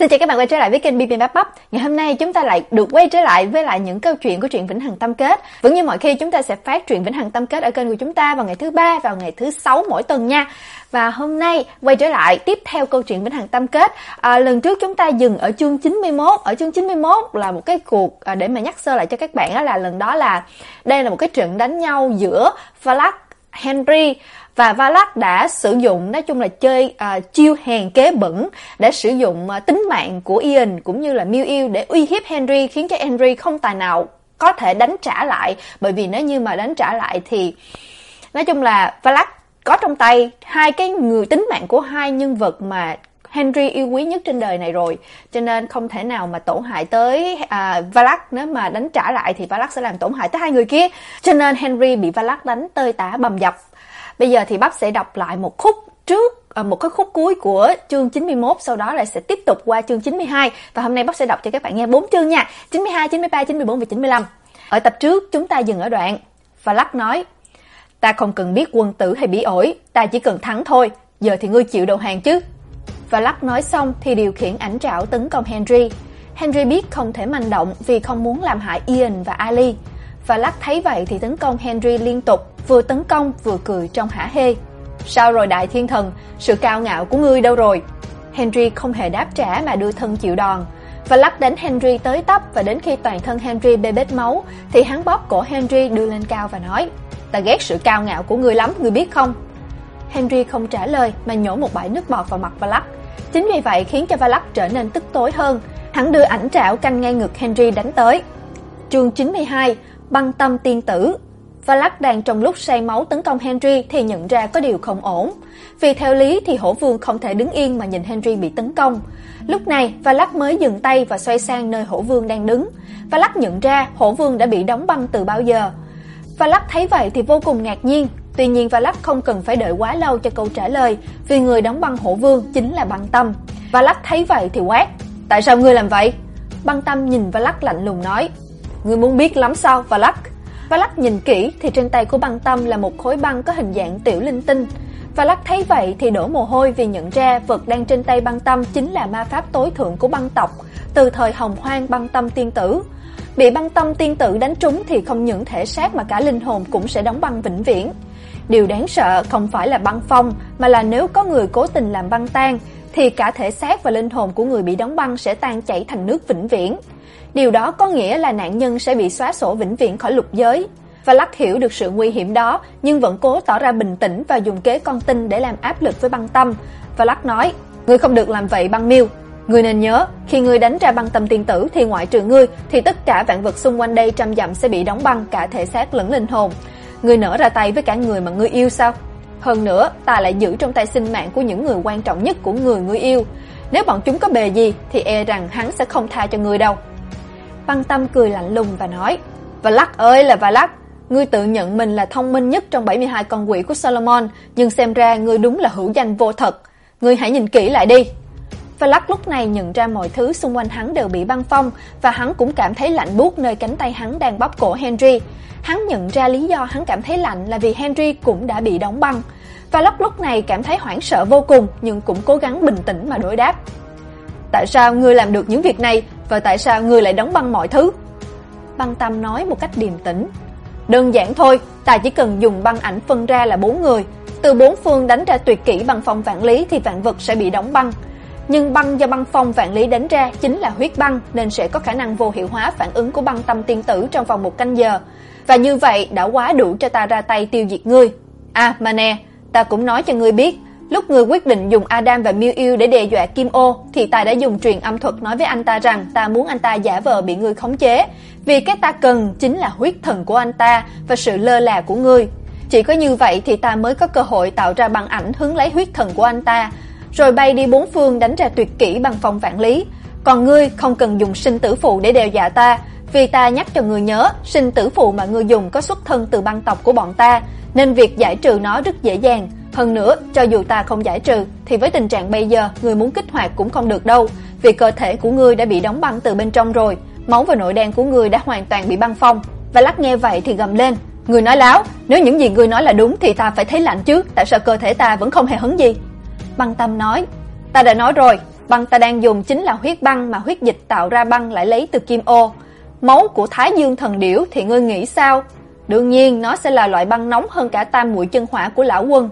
Xin chào các bạn quay trở lại với kênh BB Bắp Bắp. Ngày hôm nay chúng ta lại được quay trở lại với lại những câu chuyện của truyện Vĩnh Hằng Tâm Kết. Vẫn như mọi khi chúng ta sẽ phát truyện Vĩnh Hằng Tâm Kết ở kênh của chúng ta vào ngày thứ ba vào ngày thứ sáu mỗi tuần nha. Và hôm nay quay trở lại tiếp theo câu chuyện Vĩnh Hằng Tâm Kết. À, lần trước chúng ta dừng ở chương 91, ở chương 91 là một cái cuộc à, để mà nhắc sơ lại cho các bạn đó là lần đó là đây là một cái trận đánh nhau giữa Vlad Henry và Valak đã sử dụng nói chung là chơi uh, chiêu hèn kế bẩn để sử dụng uh, tính mạng của Ian cũng như là Miu Yêu để uy hiếp Henry khiến cho Henry không tài nào có thể đánh trả lại. Bởi vì nếu như mà đánh trả lại thì nói chung là Valak có trong tay hai cái người tính mạng của hai nhân vật mà Henry yêu quý nhất trên đời này rồi. Cho nên không thể nào mà tổn hại tới à, Valak. Nếu mà đánh trả lại thì Valak sẽ làm tổn hại tới hai người kia. Cho nên Henry bị Valak đánh tơi tả bầm dập. Bây giờ thì bắp sẽ đọc lại một khúc trước à, một cái khúc cuối của chương 91 sau đó lại sẽ tiếp tục qua chương 92 và hôm nay bắp sẽ đọc cho các bạn nghe bốn chương nha. 92, 93, 94 và 95 ở tập trước chúng ta dừng ở đoạn và lắc nói ta không cần biết quân tử hay bỉ ổi ta chỉ cần thắng thôi. Giờ thì ngươi chịu đầu hàng chứ và lắc nói xong thì điều khiển ảnh trảo tấn công Henry Henry biết không thể manh động vì không muốn làm hại Ian và Ali và lắc thấy vậy thì tấn công Henry liên tục vừa tấn công vừa cười trong hả hê. Sao rồi đại thiên thần, sự cao ngạo của ngươi đâu rồi? Henry không hề đáp trả mà đưa thân chịu đòn. Và lắc đánh Henry tới tấp và đến khi toàn thân Henry bê bết máu thì hắn bóp cổ Henry đưa lên cao và nói: "Ta ghét sự cao ngạo của ngươi lắm, ngươi biết không?" Henry không trả lời mà nhổ một bãi nước bọt vào mặt Black. Chính vì vậy khiến cho Valak trở nên tức tối hơn. Hắn đưa ảnh trảo canh ngay ngực Henry đánh tới. Chương 92: Băng tâm tiên tử Valak đang trong lúc say máu tấn công Henry thì nhận ra có điều không ổn. Vì theo lý thì hổ vương không thể đứng yên mà nhìn Henry bị tấn công. Lúc này, Valak mới dừng tay và xoay sang nơi hổ vương đang đứng. Valak nhận ra hổ vương đã bị đóng băng từ bao giờ. Valak thấy vậy thì vô cùng ngạc nhiên. Tuy nhiên Valak không cần phải đợi quá lâu cho câu trả lời, vì người đóng băng hổ vương chính là băng tâm. Valak thấy vậy thì quát, tại sao ngươi làm vậy? Băng tâm nhìn Valak lạnh lùng nói, ngươi muốn biết lắm sao Valak? Valak nhìn kỹ thì trên tay của băng tâm là một khối băng có hình dạng tiểu linh tinh. Valak thấy vậy thì đổ mồ hôi vì nhận ra vật đang trên tay băng tâm chính là ma pháp tối thượng của băng tộc, từ thời hồng hoang băng tâm tiên tử. Bị băng tâm tiên tử đánh trúng thì không những thể xác mà cả linh hồn cũng sẽ đóng băng vĩnh viễn. Điều đáng sợ không phải là băng phong, mà là nếu có người cố tình làm băng tan, thì cả thể xác và linh hồn của người bị đóng băng sẽ tan chảy thành nước vĩnh viễn. Điều đó có nghĩa là nạn nhân sẽ bị xóa sổ vĩnh viễn khỏi lục giới. Và lắc hiểu được sự nguy hiểm đó, nhưng vẫn cố tỏ ra bình tĩnh và dùng kế con tin để làm áp lực với băng tâm. Và lắc nói, ngươi không được làm vậy băng miêu. Ngươi nên nhớ, khi ngươi đánh ra băng tâm tiên tử thì ngoại trừ ngươi, thì tất cả vạn vật xung quanh đây trăm dặm sẽ bị đóng băng cả thể xác lẫn linh hồn. Ngươi nở ra tay với cả người mà ngươi yêu sao? Hơn nữa, ta lại giữ trong tay sinh mạng của những người quan trọng nhất của người ngươi yêu. Nếu bọn chúng có bề gì thì e rằng hắn sẽ không tha cho ngươi đâu. Băng Tâm cười lạnh lùng và nói: "Và lắc ơi là và lắc, ngươi tự nhận mình là thông minh nhất trong 72 con quỷ của Solomon, nhưng xem ra ngươi đúng là hữu danh vô thật. Ngươi hãy nhìn kỹ lại đi." Và lắc lúc này nhận ra mọi thứ xung quanh hắn đều bị băng phong và hắn cũng cảm thấy lạnh buốt nơi cánh tay hắn đang bóp cổ Henry. Hắn nhận ra lý do hắn cảm thấy lạnh là vì Henry cũng đã bị đóng băng. Và lúc lúc này cảm thấy hoảng sợ vô cùng nhưng cũng cố gắng bình tĩnh mà đối đáp. Tại sao ngươi làm được những việc này và tại sao ngươi lại đóng băng mọi thứ? Băng Tâm nói một cách điềm tĩnh. Đơn giản thôi, ta chỉ cần dùng băng ảnh phân ra là bốn người, từ bốn phương đánh ra tuyệt kỹ băng phong vạn lý thì vạn vật sẽ bị đóng băng. Nhưng băng do băng phong vạn lý đánh ra chính là huyết băng nên sẽ có khả năng vô hiệu hóa phản ứng của băng tâm tiên tử trong vòng một canh giờ. Và như vậy đã quá đủ cho ta ra tay tiêu diệt ngươi. À mà nè, ta cũng nói cho ngươi biết, Lúc người quyết định dùng Adam và Miu Yêu để đe dọa Kim Ô, thì ta đã dùng truyền âm thuật nói với anh ta rằng ta muốn anh ta giả vờ bị ngươi khống chế, vì cái ta cần chính là huyết thần của anh ta và sự lơ là của ngươi. Chỉ có như vậy thì ta mới có cơ hội tạo ra băng ảnh hướng lấy huyết thần của anh ta, rồi bay đi bốn phương đánh ra tuyệt kỹ bằng phong vạn lý. Còn ngươi không cần dùng sinh tử phù để đe dọa ta, vì ta nhắc cho ngươi nhớ, sinh tử phù mà ngươi dùng có xuất thân từ băng tộc của bọn ta, nên việc giải trừ nó rất dễ dàng. Hơn nữa, cho dù ta không giải trừ thì với tình trạng bây giờ, người muốn kích hoạt cũng không được đâu, vì cơ thể của ngươi đã bị đóng băng từ bên trong rồi, máu và nội đen của ngươi đã hoàn toàn bị băng phong. Và lắc nghe vậy thì gầm lên, "Ngươi nói láo, nếu những gì ngươi nói là đúng thì ta phải thấy lạnh chứ, tại sao cơ thể ta vẫn không hề hấn gì?" Băng Tâm nói, "Ta đã nói rồi, băng ta đang dùng chính là huyết băng mà huyết dịch tạo ra băng lại lấy từ kim ô. Máu của Thái Dương thần điểu thì ngươi nghĩ sao? Đương nhiên nó sẽ là loại băng nóng hơn cả tam muội chân hỏa của lão quân.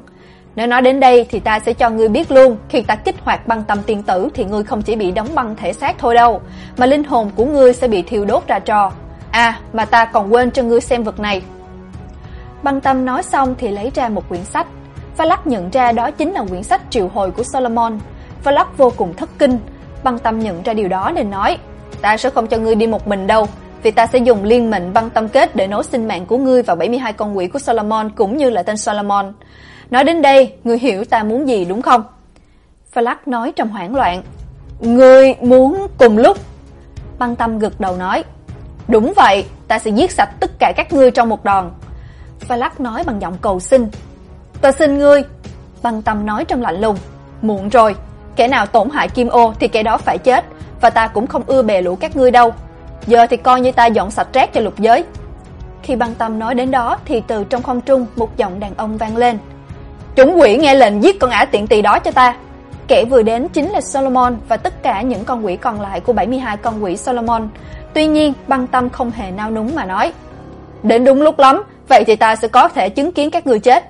Nếu nói đến đây thì ta sẽ cho ngươi biết luôn, khi ta kích hoạt băng tâm tiên tử thì ngươi không chỉ bị đóng băng thể xác thôi đâu, mà linh hồn của ngươi sẽ bị thiêu đốt ra trò. À, mà ta còn quên cho ngươi xem vật này. Băng tâm nói xong thì lấy ra một quyển sách. Phá nhận ra đó chính là quyển sách triệu hồi của Solomon. Phá vô cùng thất kinh. Băng tâm nhận ra điều đó nên nói, ta sẽ không cho ngươi đi một mình đâu, vì ta sẽ dùng liên mệnh băng tâm kết để nối sinh mạng của ngươi vào 72 con quỷ của Solomon cũng như là tên Solomon. Nói đến đây, ngươi hiểu ta muốn gì đúng không? Falak nói trong hoảng loạn. Ngươi muốn cùng lúc? Băng tâm gật đầu nói. Đúng vậy, ta sẽ giết sạch tất cả các ngươi trong một đòn. Falak nói bằng giọng cầu xin. Ta xin ngươi. Băng tâm nói trong lạnh lùng. Muộn rồi, kẻ nào tổn hại Kim Ô thì kẻ đó phải chết, và ta cũng không ưa bề lũ các ngươi đâu. Giờ thì coi như ta dọn sạch rác cho lục giới. Khi băng tâm nói đến đó thì từ trong không trung một giọng đàn ông vang lên. Chúng quỷ nghe lệnh giết con ả tiện tỳ đó cho ta. Kẻ vừa đến chính là Solomon và tất cả những con quỷ còn lại của 72 con quỷ Solomon. Tuy nhiên, băng tâm không hề nao núng mà nói. Đến đúng lúc lắm, vậy thì ta sẽ có thể chứng kiến các ngươi chết.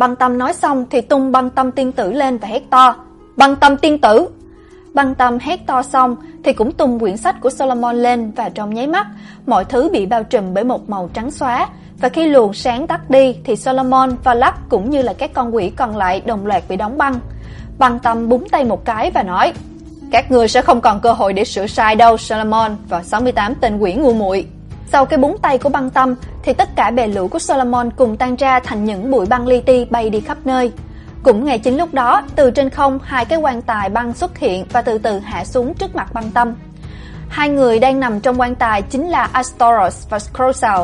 Băng tâm nói xong thì tung băng tâm tiên tử lên và hét to. Băng tâm tiên tử! Băng tâm hét to xong thì cũng tung quyển sách của Solomon lên và trong nháy mắt, mọi thứ bị bao trùm bởi một màu trắng xóa, và khi luồng sáng tắt đi thì Solomon và Lắc cũng như là các con quỷ còn lại đồng loạt bị đóng băng. Băng tâm búng tay một cái và nói: "Các ngươi sẽ không còn cơ hội để sửa sai đâu, Solomon và 68 tên quỷ ngu muội." Sau cái búng tay của băng tâm thì tất cả bè lũ của Solomon cùng tan ra thành những bụi băng li ti bay đi khắp nơi. Cũng ngay chính lúc đó, từ trên không hai cái quan tài băng xuất hiện và từ từ hạ xuống trước mặt băng tâm. Hai người đang nằm trong quan tài chính là Astoros và Scrosal.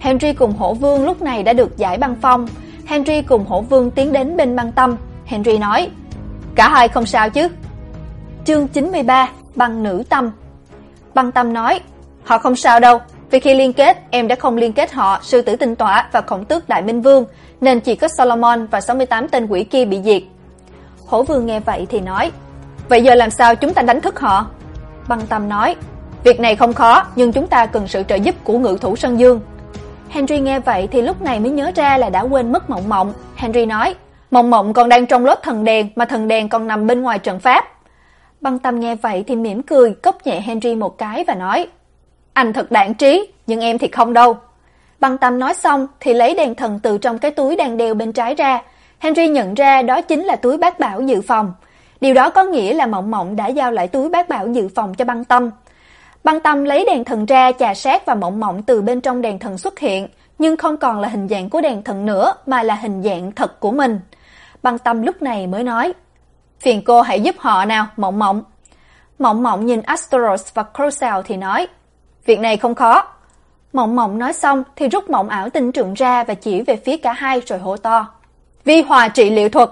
Henry cùng Hổ Vương lúc này đã được giải băng phong. Henry cùng Hổ Vương tiến đến bên băng tâm. Henry nói, cả hai không sao chứ. Chương 93, băng nữ tâm. Băng tâm nói, họ không sao đâu, vì khi liên kết, em đã không liên kết họ, sư tử tinh tỏa và khổng tước đại minh vương, nên chỉ có Solomon và 68 tên quỷ kia bị diệt. Hổ vương nghe vậy thì nói, vậy giờ làm sao chúng ta đánh thức họ? Băng tâm nói, việc này không khó, nhưng chúng ta cần sự trợ giúp của ngự thủ Sơn Dương. Henry nghe vậy thì lúc này mới nhớ ra là đã quên mất mộng mộng. Henry nói, mộng mộng còn đang trong lốt thần đèn mà thần đèn còn nằm bên ngoài trận pháp. Băng tâm nghe vậy thì mỉm cười, cốc nhẹ Henry một cái và nói, anh thật đạn trí, nhưng em thì không đâu. Băng tâm nói xong thì lấy đèn thần từ trong cái túi đang đeo bên trái ra. Henry nhận ra đó chính là túi bát bảo dự phòng. Điều đó có nghĩa là Mộng Mộng đã giao lại túi bát bảo dự phòng cho băng tâm. Băng tâm lấy đèn thần ra chà sát và Mộng Mộng từ bên trong đèn thần xuất hiện, nhưng không còn là hình dạng của đèn thần nữa mà là hình dạng thật của mình. Băng tâm lúc này mới nói, phiền cô hãy giúp họ nào, Mộng Mộng. Mộng Mộng nhìn Astoros và Crosal thì nói, Việc này không khó. Mộng mộng nói xong thì rút mộng ảo tinh trượng ra và chỉ về phía cả hai rồi hô to. Vi hòa trị liệu thuật.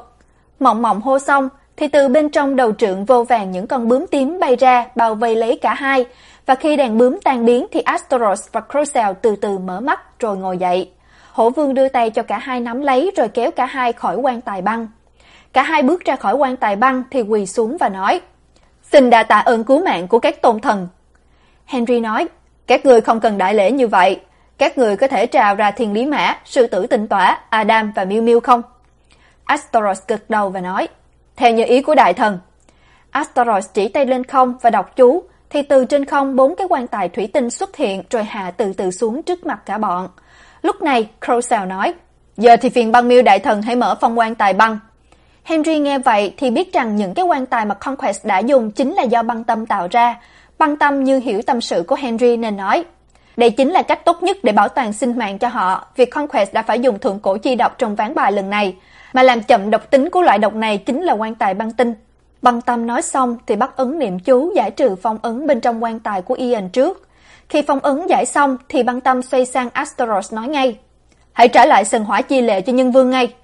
Mộng mộng hô xong thì từ bên trong đầu trượng vô vàng những con bướm tím bay ra, bao vây lấy cả hai và khi đàn bướm tan biến thì Astoros và Crocel từ từ mở mắt rồi ngồi dậy. Hổ vương đưa tay cho cả hai nắm lấy rồi kéo cả hai khỏi quan tài băng. Cả hai bước ra khỏi quan tài băng thì quỳ xuống và nói, Xin đa tạ ơn cứu mạng của các tôn thần. Henry nói các người không cần đại lễ như vậy. Các người có thể trào ra thiên lý mã, sư tử tinh tỏa, Adam và Miu Miu không? Astoros gật đầu và nói, theo như ý của đại thần. Astoros chỉ tay lên không và đọc chú, thì từ trên không bốn cái quan tài thủy tinh xuất hiện rồi hạ từ từ xuống trước mặt cả bọn. Lúc này, Crowsell nói, giờ thì phiền băng miêu đại thần hãy mở phong quan tài băng. Henry nghe vậy thì biết rằng những cái quan tài mà Conquest đã dùng chính là do băng tâm tạo ra, Băng tâm như hiểu tâm sự của Henry nên nói, đây chính là cách tốt nhất để bảo toàn sinh mạng cho họ, việc Conquest đã phải dùng thượng cổ chi độc trong ván bài lần này, mà làm chậm độc tính của loại độc này chính là quan tài băng tinh. Băng tâm nói xong thì bắt ấn niệm chú giải trừ phong ấn bên trong quan tài của Ian trước. Khi phong ấn giải xong thì băng tâm xoay sang Astaroth nói ngay, hãy trả lại sân hỏa chi lệ cho nhân vương ngay.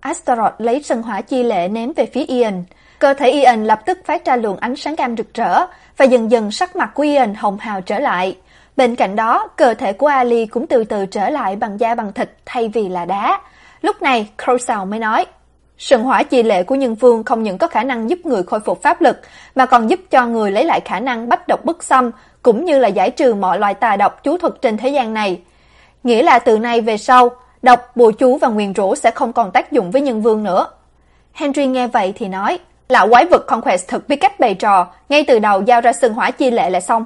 Astaroth lấy sân hỏa chi lệ ném về phía Ian, cơ thể Ian lập tức phát ra luồng ánh sáng cam rực rỡ, và dần dần sắc mặt của Ian hồng hào trở lại. Bên cạnh đó, cơ thể của Ali cũng từ từ trở lại bằng da bằng thịt thay vì là đá. Lúc này, Crowsall mới nói, Sừng hỏa chi lệ của nhân vương không những có khả năng giúp người khôi phục pháp lực, mà còn giúp cho người lấy lại khả năng bách độc bất xâm, cũng như là giải trừ mọi loại tà độc chú thuật trên thế gian này. Nghĩa là từ nay về sau, độc, bùa chú và nguyền rủa sẽ không còn tác dụng với nhân vương nữa. Henry nghe vậy thì nói, lão quái vật Conquest thực biết cách bày trò, ngay từ đầu giao ra sừng hỏa chi lệ là xong.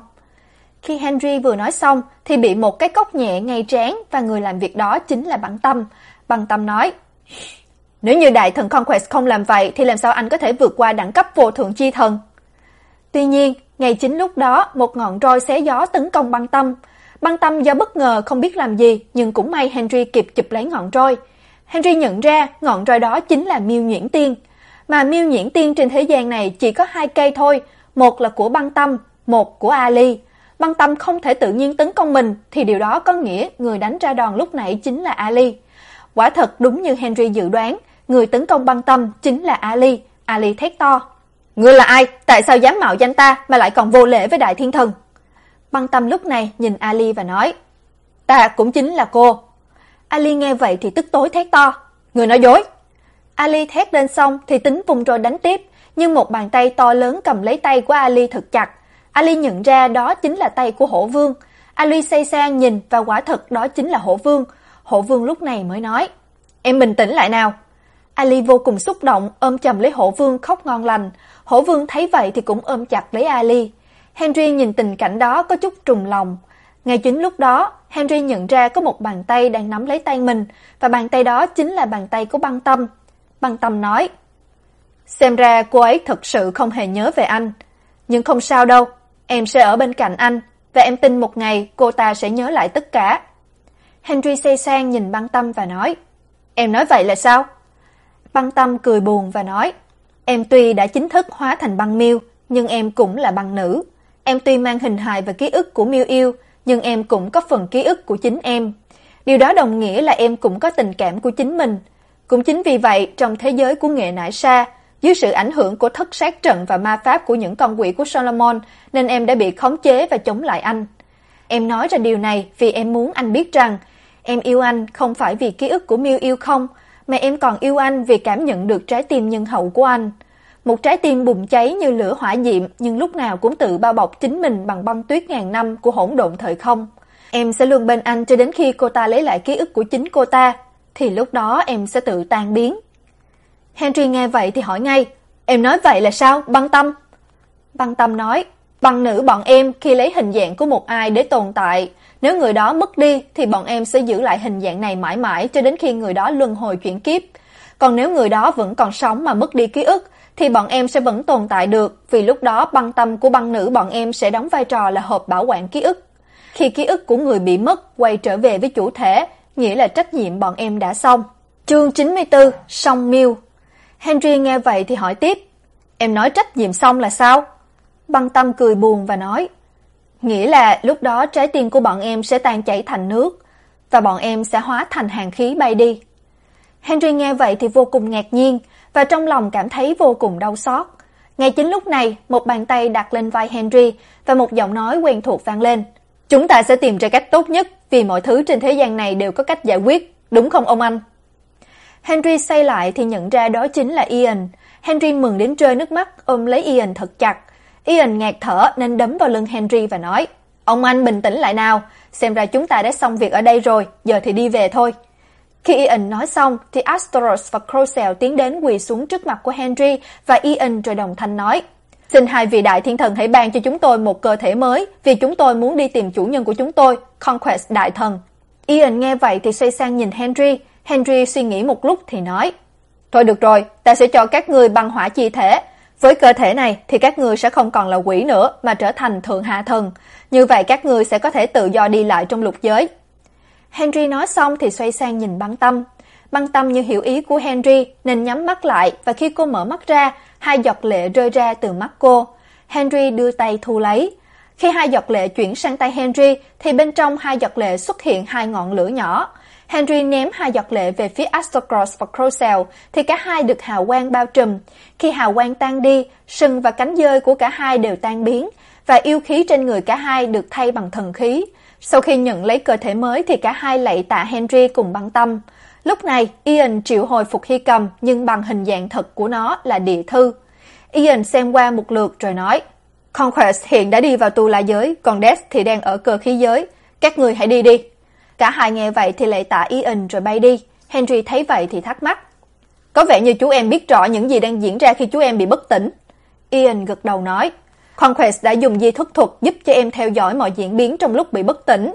Khi Henry vừa nói xong thì bị một cái cốc nhẹ ngay trán và người làm việc đó chính là Băng Tâm. Băng Tâm nói: "Nếu như đại thần Conquest không làm vậy thì làm sao anh có thể vượt qua đẳng cấp vô thượng chi thần?" Tuy nhiên, ngay chính lúc đó, một ngọn roi xé gió tấn công Băng Tâm. Băng Tâm do bất ngờ không biết làm gì, nhưng cũng may Henry kịp chụp lấy ngọn roi. Henry nhận ra ngọn roi đó chính là Miêu Nhuyễn Tiên, mà Miêu nhiễn Tiên trên thế gian này chỉ có hai cây thôi, một là của Băng Tâm, một của Ali. Băng Tâm không thể tự nhiên tấn công mình thì điều đó có nghĩa người đánh ra đòn lúc nãy chính là Ali. Quả thật đúng như Henry dự đoán, người tấn công Băng Tâm chính là Ali. Ali thét to: "Ngươi là ai? Tại sao dám mạo danh ta mà lại còn vô lễ với đại thiên thần?" Băng Tâm lúc này nhìn Ali và nói: "Ta cũng chính là cô." Ali nghe vậy thì tức tối thét to: "Người nói dối!" Ali thét lên xong thì tính vùng rồi đánh tiếp, nhưng một bàn tay to lớn cầm lấy tay của Ali thật chặt, Ali nhận ra đó chính là tay của Hổ Vương. Ali say sang nhìn và quả thật đó chính là Hổ Vương. Hổ Vương lúc này mới nói: "Em bình tĩnh lại nào." Ali vô cùng xúc động, ôm chầm lấy Hổ Vương khóc ngon lành. Hổ Vương thấy vậy thì cũng ôm chặt lấy Ali. Henry nhìn tình cảnh đó có chút trùng lòng. Ngay chính lúc đó, Henry nhận ra có một bàn tay đang nắm lấy tay mình, và bàn tay đó chính là bàn tay của Băng Tâm. Băng Tâm nói: "Xem ra cô ấy thật sự không hề nhớ về anh, nhưng không sao đâu, Em sẽ ở bên cạnh anh, và em tin một ngày cô ta sẽ nhớ lại tất cả. Henry say sang nhìn băng tâm và nói, Em nói vậy là sao? Băng tâm cười buồn và nói, Em tuy đã chính thức hóa thành băng miêu, nhưng em cũng là băng nữ. Em tuy mang hình hài và ký ức của miêu yêu, nhưng em cũng có phần ký ức của chính em. Điều đó đồng nghĩa là em cũng có tình cảm của chính mình. Cũng chính vì vậy, trong thế giới của nghệ nải sa, dưới sự ảnh hưởng của thất sát trận và ma pháp của những con quỷ của Solomon, nên em đã bị khống chế và chống lại anh. Em nói ra điều này vì em muốn anh biết rằng em yêu anh không phải vì ký ức của Miu yêu không, mà em còn yêu anh vì cảm nhận được trái tim nhân hậu của anh. Một trái tim bùng cháy như lửa hỏa diệm nhưng lúc nào cũng tự bao bọc chính mình bằng băng tuyết ngàn năm của hỗn độn thời không. Em sẽ luôn bên anh cho đến khi cô ta lấy lại ký ức của chính cô ta, thì lúc đó em sẽ tự tan biến. Henry nghe vậy thì hỏi ngay, em nói vậy là sao, băng tâm? Băng tâm nói, băng nữ bọn em khi lấy hình dạng của một ai để tồn tại, nếu người đó mất đi thì bọn em sẽ giữ lại hình dạng này mãi mãi cho đến khi người đó luân hồi chuyển kiếp. Còn nếu người đó vẫn còn sống mà mất đi ký ức thì bọn em sẽ vẫn tồn tại được, vì lúc đó băng tâm của băng nữ bọn em sẽ đóng vai trò là hộp bảo quản ký ức. Khi ký ức của người bị mất quay trở về với chủ thể, nghĩa là trách nhiệm bọn em đã xong. Chương 94: Song Miêu Henry nghe vậy thì hỏi tiếp, em nói trách nhiệm xong là sao? Băng tâm cười buồn và nói, nghĩa là lúc đó trái tim của bọn em sẽ tan chảy thành nước, và bọn em sẽ hóa thành hàng khí bay đi. Henry nghe vậy thì vô cùng ngạc nhiên, và trong lòng cảm thấy vô cùng đau xót. Ngay chính lúc này, một bàn tay đặt lên vai Henry và một giọng nói quen thuộc vang lên. Chúng ta sẽ tìm ra cách tốt nhất vì mọi thứ trên thế gian này đều có cách giải quyết, đúng không ông anh? Henry say lại thì nhận ra đó chính là Ian. Henry mừng đến rơi nước mắt, ôm lấy Ian thật chặt. Ian ngạt thở nên đấm vào lưng Henry và nói, Ông anh bình tĩnh lại nào, xem ra chúng ta đã xong việc ở đây rồi, giờ thì đi về thôi. Khi Ian nói xong thì Astoros và Crocell tiến đến quỳ xuống trước mặt của Henry và Ian rồi đồng thanh nói, Xin hai vị đại thiên thần hãy ban cho chúng tôi một cơ thể mới vì chúng tôi muốn đi tìm chủ nhân của chúng tôi, Conquest đại thần. Ian nghe vậy thì xoay sang nhìn Henry, Henry suy nghĩ một lúc thì nói, Thôi được rồi, ta sẽ cho các ngươi băng hỏa chi thể. Với cơ thể này thì các ngươi sẽ không còn là quỷ nữa mà trở thành thượng hạ thần. Như vậy các ngươi sẽ có thể tự do đi lại trong lục giới. Henry nói xong thì xoay sang nhìn băng tâm. Băng tâm như hiểu ý của Henry nên nhắm mắt lại và khi cô mở mắt ra, hai giọt lệ rơi ra từ mắt cô. Henry đưa tay thu lấy. Khi hai giọt lệ chuyển sang tay Henry thì bên trong hai giọt lệ xuất hiện hai ngọn lửa nhỏ. Henry ném hai giọt lệ về phía Astrocross và Crocell thì cả hai được hào quang bao trùm. Khi hào quang tan đi, sừng và cánh dơi của cả hai đều tan biến và yêu khí trên người cả hai được thay bằng thần khí. Sau khi nhận lấy cơ thể mới thì cả hai lạy tạ Henry cùng băng tâm. Lúc này, Ian triệu hồi phục hy cầm nhưng bằng hình dạng thật của nó là địa thư. Ian xem qua một lượt rồi nói, Conquest hiện đã đi vào tu la giới, còn Death thì đang ở cơ khí giới. Các người hãy đi đi. Cả hai nghe vậy thì lại tạ Ian rồi bay đi. Henry thấy vậy thì thắc mắc. Có vẻ như chú em biết rõ những gì đang diễn ra khi chú em bị bất tỉnh. Ian gật đầu nói. Conquest đã dùng di thức thuật giúp cho em theo dõi mọi diễn biến trong lúc bị bất tỉnh.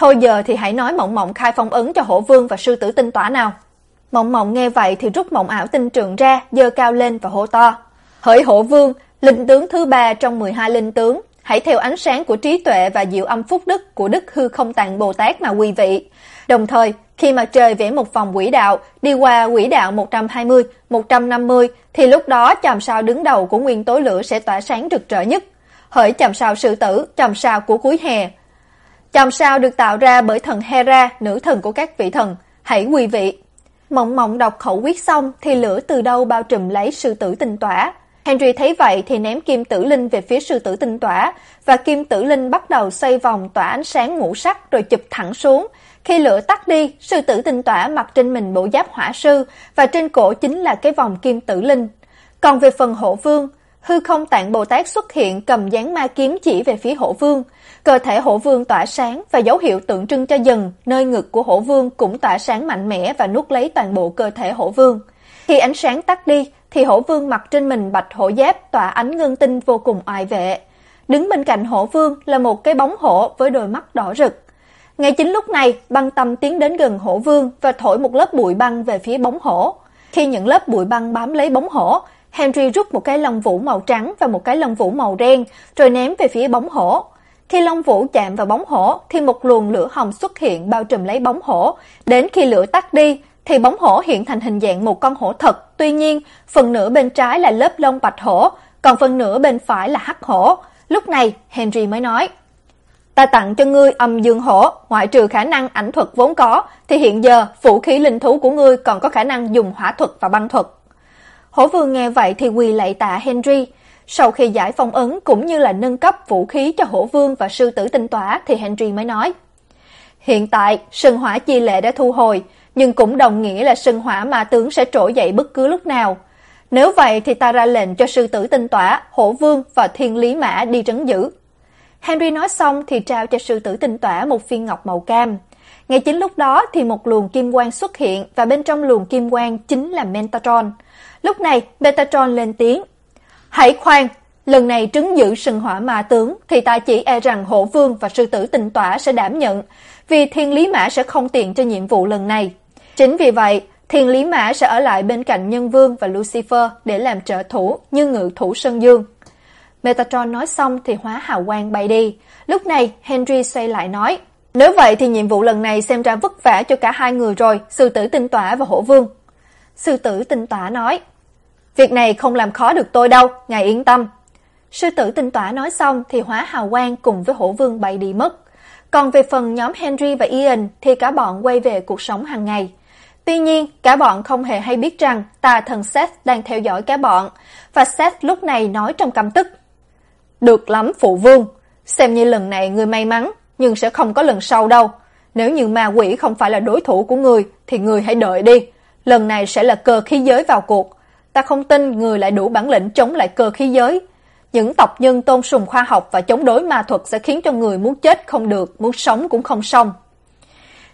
Thôi giờ thì hãy nói mộng mộng khai phong ấn cho hổ vương và sư tử tinh tỏa nào. Mộng mộng nghe vậy thì rút mộng ảo tinh trường ra, dơ cao lên và hô to. Hỡi hổ vương, linh tướng thứ ba trong 12 linh tướng, hãy theo ánh sáng của trí tuệ và diệu âm phúc đức của Đức Hư Không Tạng Bồ Tát mà quy vị. Đồng thời, khi mặt trời vẽ một vòng quỹ đạo đi qua quỹ đạo 120, 150 thì lúc đó chòm sao đứng đầu của nguyên tố lửa sẽ tỏa sáng rực rỡ nhất. Hỡi chòm sao sư tử, chòm sao của cuối hè. Chòm sao được tạo ra bởi thần Hera, nữ thần của các vị thần. Hãy quy vị. Mộng mộng đọc khẩu quyết xong thì lửa từ đâu bao trùm lấy sư tử tinh tỏa. Henry thấy vậy thì ném kim tử linh về phía sư tử tinh tỏa và kim tử linh bắt đầu xoay vòng tỏa ánh sáng ngũ sắc rồi chụp thẳng xuống. Khi lửa tắt đi, sư tử tinh tỏa mặc trên mình bộ giáp hỏa sư và trên cổ chính là cái vòng kim tử linh. Còn về phần hộ vương, hư không tạng Bồ Tát xuất hiện cầm dáng ma kiếm chỉ về phía hổ vương. Cơ thể hổ vương tỏa sáng và dấu hiệu tượng trưng cho dần, nơi ngực của hổ vương cũng tỏa sáng mạnh mẽ và nuốt lấy toàn bộ cơ thể hổ vương. Khi ánh sáng tắt đi, thì hổ vương mặc trên mình bạch hổ giáp tỏa ánh ngân tinh vô cùng oai vệ. Đứng bên cạnh hổ vương là một cái bóng hổ với đôi mắt đỏ rực. Ngay chính lúc này, băng tâm tiến đến gần hổ vương và thổi một lớp bụi băng về phía bóng hổ. Khi những lớp bụi băng bám lấy bóng hổ, Henry rút một cái lông vũ màu trắng và một cái lông vũ màu đen, rồi ném về phía bóng hổ. Khi lông vũ chạm vào bóng hổ, thì một luồng lửa hồng xuất hiện bao trùm lấy bóng hổ. Đến khi lửa tắt đi, thì bóng hổ hiện thành hình dạng một con hổ thật. Tuy nhiên, phần nửa bên trái là lớp lông bạch hổ, còn phần nửa bên phải là hắc hổ. Lúc này, Henry mới nói, Ta tặng cho ngươi âm dương hổ, ngoại trừ khả năng ảnh thuật vốn có, thì hiện giờ vũ khí linh thú của ngươi còn có khả năng dùng hỏa thuật và băng thuật. Hổ vương nghe vậy thì quỳ lạy tạ Henry. Sau khi giải phong ấn cũng như là nâng cấp vũ khí cho hổ vương và sư tử tinh tỏa thì Henry mới nói. Hiện tại, sân hỏa chi lệ đã thu hồi, nhưng cũng đồng nghĩa là sân hỏa ma tướng sẽ trỗi dậy bất cứ lúc nào. Nếu vậy thì ta ra lệnh cho sư tử tinh tỏa, hổ vương và thiên lý mã đi trấn giữ. Henry nói xong thì trao cho sư tử tinh tỏa một viên ngọc màu cam. Ngay chính lúc đó thì một luồng kim quang xuất hiện và bên trong luồng kim quang chính là Metatron. Lúc này Metatron lên tiếng. Hãy khoan, lần này trứng giữ sừng hỏa ma tướng thì ta chỉ e rằng hổ vương và sư tử tinh tỏa sẽ đảm nhận, vì thiên lý mã sẽ không tiện cho nhiệm vụ lần này. Chính vì vậy, thiên lý mã sẽ ở lại bên cạnh nhân vương và Lucifer để làm trợ thủ như ngự thủ Sơn Dương. Metatron nói xong thì hóa hào quang bay đi. Lúc này, Henry xoay lại nói, nếu vậy thì nhiệm vụ lần này xem ra vất vả cho cả hai người rồi, sư tử tinh tỏa và hổ vương. Sư tử tinh tỏa nói, việc này không làm khó được tôi đâu, ngài yên tâm. Sư tử tinh tỏa nói xong thì hóa hào quang cùng với hổ vương bay đi mất. Còn về phần nhóm Henry và Ian thì cả bọn quay về cuộc sống hàng ngày. Tuy nhiên, cả bọn không hề hay biết rằng tà thần Seth đang theo dõi cả bọn, và Seth lúc này nói trong căm tức. Được lắm phụ vương, xem như lần này người may mắn, nhưng sẽ không có lần sau đâu. Nếu như ma quỷ không phải là đối thủ của người, thì người hãy đợi đi. Lần này sẽ là cơ khí giới vào cuộc. Ta không tin người lại đủ bản lĩnh chống lại cơ khí giới. Những tộc nhân tôn sùng khoa học và chống đối ma thuật sẽ khiến cho người muốn chết không được, muốn sống cũng không xong.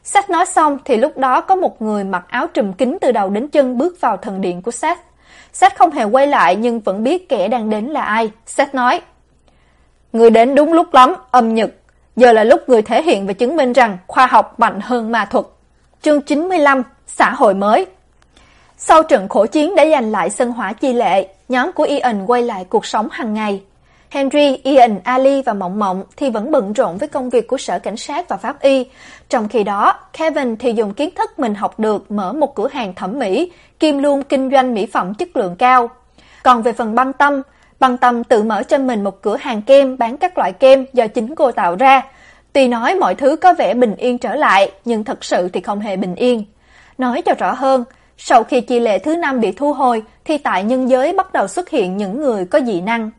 Seth nói xong thì lúc đó có một người mặc áo trùm kín từ đầu đến chân bước vào thần điện của Seth. Seth không hề quay lại nhưng vẫn biết kẻ đang đến là ai. Seth nói, Người đến đúng lúc lắm, âm nhật. Giờ là lúc người thể hiện và chứng minh rằng khoa học mạnh hơn ma thuật. Chương 95, xã hội mới. Sau trận khổ chiến đã giành lại sân hỏa chi lệ, nhóm của Ian quay lại cuộc sống hàng ngày. Henry, Ian, Ali và Mộng Mộng thì vẫn bận rộn với công việc của sở cảnh sát và pháp y. Trong khi đó, Kevin thì dùng kiến thức mình học được mở một cửa hàng thẩm mỹ, kim luôn kinh doanh mỹ phẩm chất lượng cao. Còn về phần băng tâm, băng tâm tự mở cho mình một cửa hàng kem bán các loại kem do chính cô tạo ra. Tuy nói mọi thứ có vẻ bình yên trở lại, nhưng thật sự thì không hề bình yên. Nói cho rõ hơn, sau khi chi lệ thứ năm bị thu hồi, thì tại nhân giới bắt đầu xuất hiện những người có dị năng.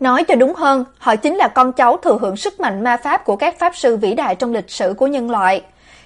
Nói cho đúng hơn, họ chính là con cháu thừa hưởng sức mạnh ma pháp của các pháp sư vĩ đại trong lịch sử của nhân loại.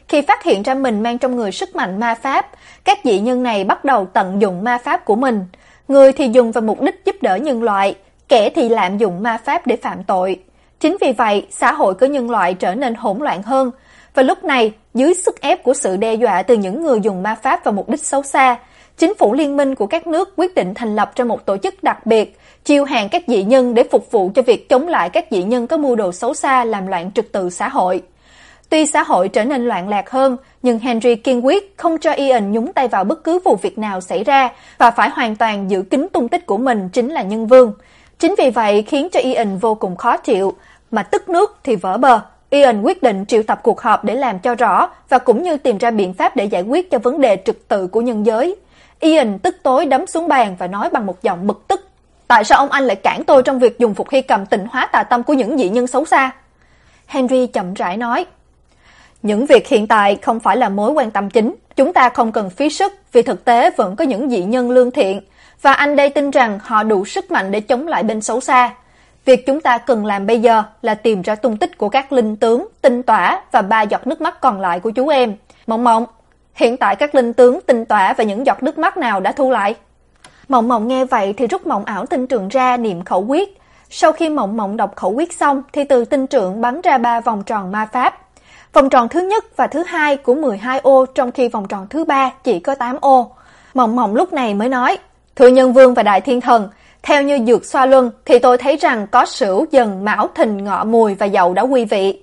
Khi phát hiện ra mình mang trong người sức mạnh ma pháp, các dị nhân này bắt đầu tận dụng ma pháp của mình. Người thì dùng vào mục đích giúp đỡ nhân loại, kẻ thì lạm dụng ma pháp để phạm tội. Chính vì vậy, xã hội của nhân loại trở nên hỗn loạn hơn. Và lúc này, dưới sức ép của sự đe dọa từ những người dùng ma pháp vào mục đích xấu xa, chính phủ liên minh của các nước quyết định thành lập ra một tổ chức đặc biệt, chiêu hàng các dị nhân để phục vụ cho việc chống lại các dị nhân có mưu đồ xấu xa làm loạn trật tự xã hội. Tuy xã hội trở nên loạn lạc hơn, nhưng Henry kiên quyết không cho Ian nhúng tay vào bất cứ vụ việc nào xảy ra và phải hoàn toàn giữ kín tung tích của mình chính là nhân vương. Chính vì vậy khiến cho Ian vô cùng khó chịu, mà tức nước thì vỡ bờ. Ian quyết định triệu tập cuộc họp để làm cho rõ và cũng như tìm ra biện pháp để giải quyết cho vấn đề trật tự của nhân giới. Ian tức tối đấm xuống bàn và nói bằng một giọng bực tức. Tại sao ông anh lại cản tôi trong việc dùng phục hy cầm tịnh hóa tà tâm của những dị nhân xấu xa? Henry chậm rãi nói. Những việc hiện tại không phải là mối quan tâm chính. Chúng ta không cần phí sức vì thực tế vẫn có những dị nhân lương thiện. Và anh đây tin rằng họ đủ sức mạnh để chống lại bên xấu xa. Việc chúng ta cần làm bây giờ là tìm ra tung tích của các linh tướng, tinh tỏa và ba giọt nước mắt còn lại của chú em. Mộng mộng, hiện tại các linh tướng, tinh tỏa và những giọt nước mắt nào đã thu lại? Mộng mộng nghe vậy thì rút mộng ảo tinh trường ra niệm khẩu quyết. Sau khi mộng mộng đọc khẩu quyết xong thì từ tinh trượng bắn ra ba vòng tròn ma pháp. Vòng tròn thứ nhất và thứ hai của 12 ô trong khi vòng tròn thứ ba chỉ có 8 ô. Mộng mộng lúc này mới nói, Thưa nhân vương và đại thiên thần, theo như dược xoa luân thì tôi thấy rằng có sửu dần mão thìn ngọ mùi và dậu đã quy vị.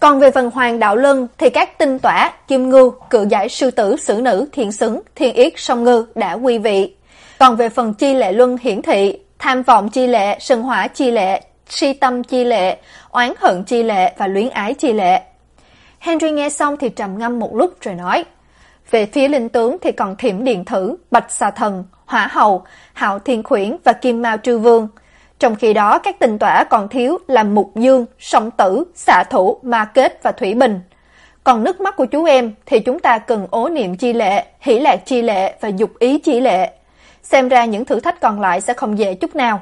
Còn về phần hoàng đạo lân thì các tinh tỏa, kim ngưu, cự giải sư tử, sử nữ, thiện xứng, thiên yết, song ngư đã quy vị. Còn về phần chi lệ luân hiển thị, tham vọng chi lệ, sân hỏa chi lệ, si tâm chi lệ, oán hận chi lệ và luyến ái chi lệ. Henry nghe xong thì trầm ngâm một lúc rồi nói, về phía linh tướng thì còn thiểm điện thử, bạch xà thần, hỏa hầu, hạo thiên khuyển và kim mao trư vương. Trong khi đó các tinh tỏa còn thiếu là mục dương, song tử, xạ thủ, ma kết và thủy bình. Còn nước mắt của chú em thì chúng ta cần ố niệm chi lệ, hỷ lạc chi lệ và dục ý chi lệ. Xem ra những thử thách còn lại sẽ không dễ chút nào.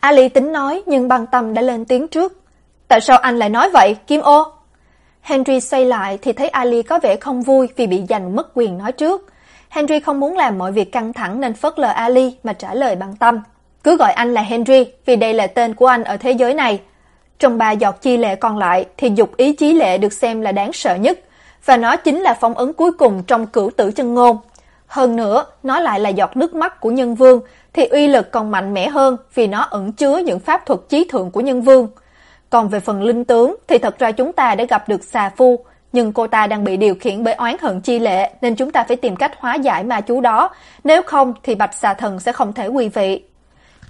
Ali tính nói nhưng băng tâm đã lên tiếng trước. Tại sao anh lại nói vậy, Kim ô? Henry xoay lại thì thấy Ali có vẻ không vui vì bị giành mất quyền nói trước. Henry không muốn làm mọi việc căng thẳng nên phớt lờ Ali mà trả lời bằng tâm. Cứ gọi anh là Henry vì đây là tên của anh ở thế giới này. Trong ba giọt chi lệ còn lại thì dục ý chí lệ được xem là đáng sợ nhất và nó chính là phong ấn cuối cùng trong cửu tử chân ngôn. Hơn nữa, nó lại là giọt nước mắt của nhân vương thì uy lực còn mạnh mẽ hơn vì nó ẩn chứa những pháp thuật chí thượng của nhân vương. Còn về phần linh tướng thì thật ra chúng ta đã gặp được xà phu, nhưng cô ta đang bị điều khiển bởi oán hận chi lệ nên chúng ta phải tìm cách hóa giải ma chú đó, nếu không thì bạch xà thần sẽ không thể quy vị.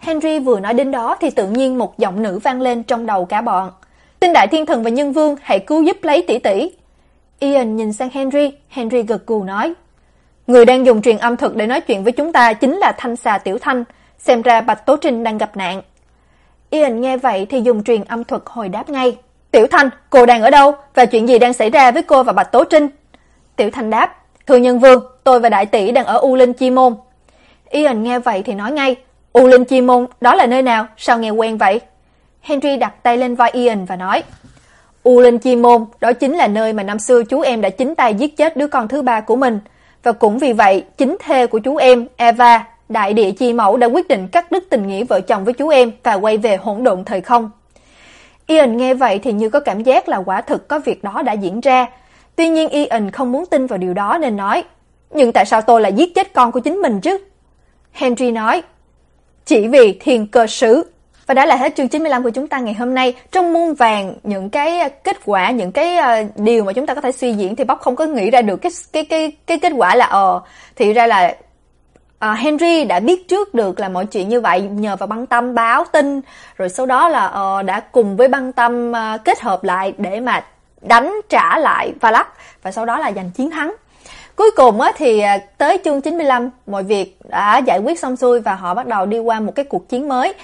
Henry vừa nói đến đó thì tự nhiên một giọng nữ vang lên trong đầu cả bọn. Tinh đại thiên thần và nhân vương hãy cứu giúp lấy tỷ tỷ. Ian nhìn sang Henry, Henry gật gù nói. Người đang dùng truyền âm thuật để nói chuyện với chúng ta chính là Thanh xà Tiểu Thanh, xem ra Bạch Tố Trinh đang gặp nạn. Ian nghe vậy thì dùng truyền âm thuật hồi đáp ngay. Tiểu Thanh, cô đang ở đâu và chuyện gì đang xảy ra với cô và Bạch Tố Trinh? Tiểu Thanh đáp, thưa nhân vương, tôi và đại tỷ đang ở U Linh Chi Môn. Ian nghe vậy thì nói ngay, U Linh Chi Môn, đó là nơi nào, sao nghe quen vậy? Henry đặt tay lên vai Ian và nói, U Linh Chi Môn, đó chính là nơi mà năm xưa chú em đã chính tay giết chết đứa con thứ ba của mình. Và cũng vì vậy, chính thê của chú em, Eva, đại địa chi mẫu đã quyết định cắt đứt tình nghĩa vợ chồng với chú em và quay về hỗn độn thời không. Ian nghe vậy thì như có cảm giác là quả thực có việc đó đã diễn ra. Tuy nhiên Ian không muốn tin vào điều đó nên nói, nhưng tại sao tôi lại giết chết con của chính mình chứ? Henry nói, chỉ vì thiên cơ sứ. Và đó là hết chương 95 của chúng ta ngày hôm nay. Trong muôn vàng những cái à, kết quả, những cái uh, điều mà chúng ta có thể suy diễn thì Bóc không có nghĩ ra được cái cái cái cái kết quả là ờ uh, thì ra là uh, Henry đã biết trước được là mọi chuyện như vậy nhờ vào băng tâm báo tin rồi sau đó là uh, đã cùng với băng tâm uh, kết hợp lại để mà đánh trả lại Valak và sau đó là giành chiến thắng. Cuối cùng á, thì tới chương 95 mọi việc đã giải quyết xong xuôi và họ bắt đầu đi qua một cái cuộc chiến mới.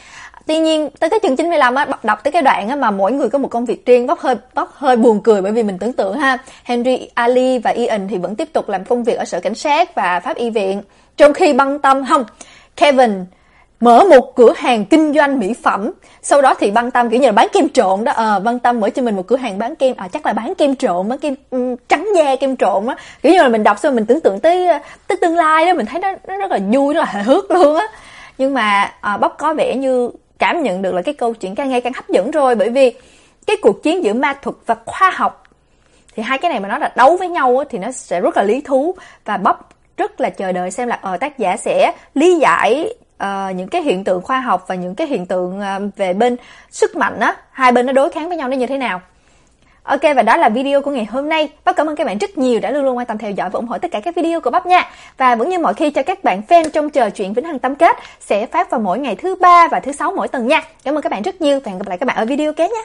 Tuy nhiên tới cái chương 95 á đọc tới cái đoạn á mà mỗi người có một công việc riêng bóc hơi bóc hơi buồn cười bởi vì mình tưởng tượng ha. Henry, Ali và Ian thì vẫn tiếp tục làm công việc ở sở cảnh sát và pháp y viện. Trong khi băng tâm không, Kevin mở một cửa hàng kinh doanh mỹ phẩm. Sau đó thì băng tâm kiểu như là bán kem trộn đó. Ờ băng tâm mở cho mình một cửa hàng bán kem. À chắc là bán kem trộn bán kem um, trắng da kem trộn á. Kiểu như là mình đọc xong mình tưởng tượng tới ờ, tới tương lai đó mình thấy nó nó rất là vui rất là hài hước luôn á. Nhưng mà ờ, à, bóc có vẻ như cảm nhận được là cái câu chuyện càng ngày càng hấp dẫn rồi. Bởi vì cái cuộc chiến giữa ma thuật và khoa học thì hai cái này mà nó là đấu với nhau á, thì nó sẽ rất là lý thú. Và bóc rất là chờ đợi xem là ờ tác giả sẽ lý giải uh, những cái hiện tượng khoa học và những cái hiện tượng uh, về bên sức mạnh á, hai bên nó đối kháng với nhau nó như thế nào. Ok và đó là video của ngày hôm nay. bác cảm ơn các bạn rất nhiều đã luôn luôn quan tâm theo dõi và ủng hộ tất cả các video của bác nha. Và vẫn như mọi khi cho các bạn fan trong chờ chuyện Vĩnh Hằng Tâm Kết sẽ phát vào mỗi ngày thứ ba và thứ sáu mỗi tuần nha. Cảm ơn các bạn rất nhiều và hẹn gặp lại các bạn ở video kế nhé.